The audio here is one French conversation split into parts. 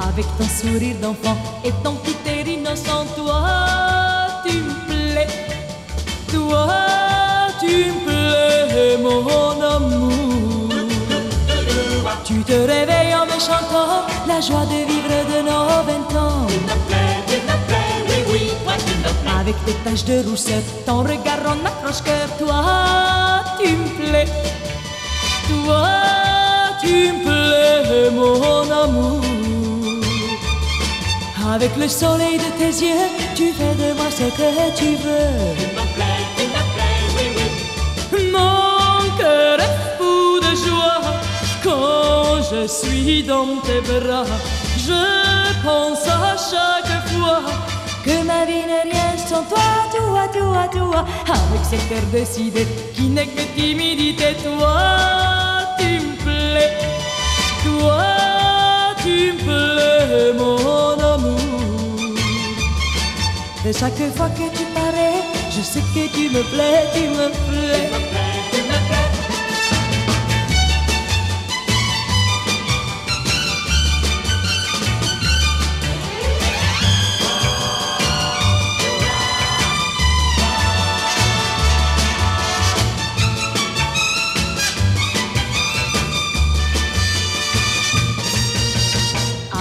Avec ton sourire d'enfant et ton petit innocent, toi, tu me plais. Toi, tu me plais, mon amour. Tu te réveilles en me chantant la joie de vivre de nos vingt ans. Avec tes taches de rousseur, ton regard en accroche-cœur, toi, tu me plais. Avec le soleil de tes yeux, tu fais de moi ce que tu veux. Mon cœur est fou de joie quand je suis dans tes bras. Je pense à chaque fois que ma vie n'est rien sans toi, toi, toi, toi. Avec cet air décidé qui n'est que timidité, toi, Et chaque fois que tu parais, je sais que tu me plais, tu me plais.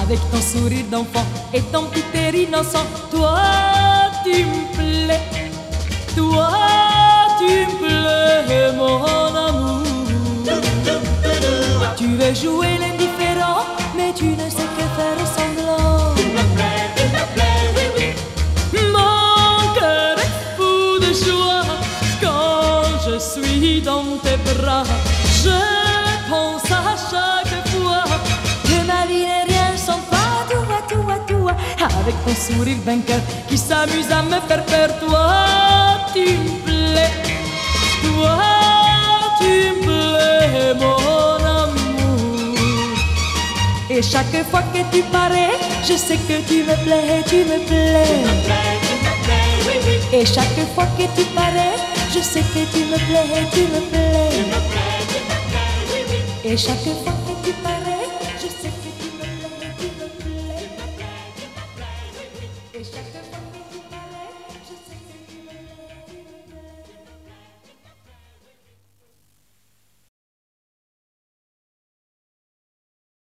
Avec ton sourire d'enfant et ton petit innocent, toi tu me plais, toi tu me plais, mon amour. Tu veux jouer l'indifférent, mais tu ne sais que faire semblant. Mon cœur est fou de joie quand je suis dans tes bras. Avec ton sourire vainqueur qui s'amuse à me faire peur, toi, tu me plais. Toi, tu me plais, mon amour. Et chaque fois que tu parais, je sais que tu me plais, tu me plais. Et chaque fois que tu parais, je sais que tu me plais, tu me plais. Et chaque fois que tu parais,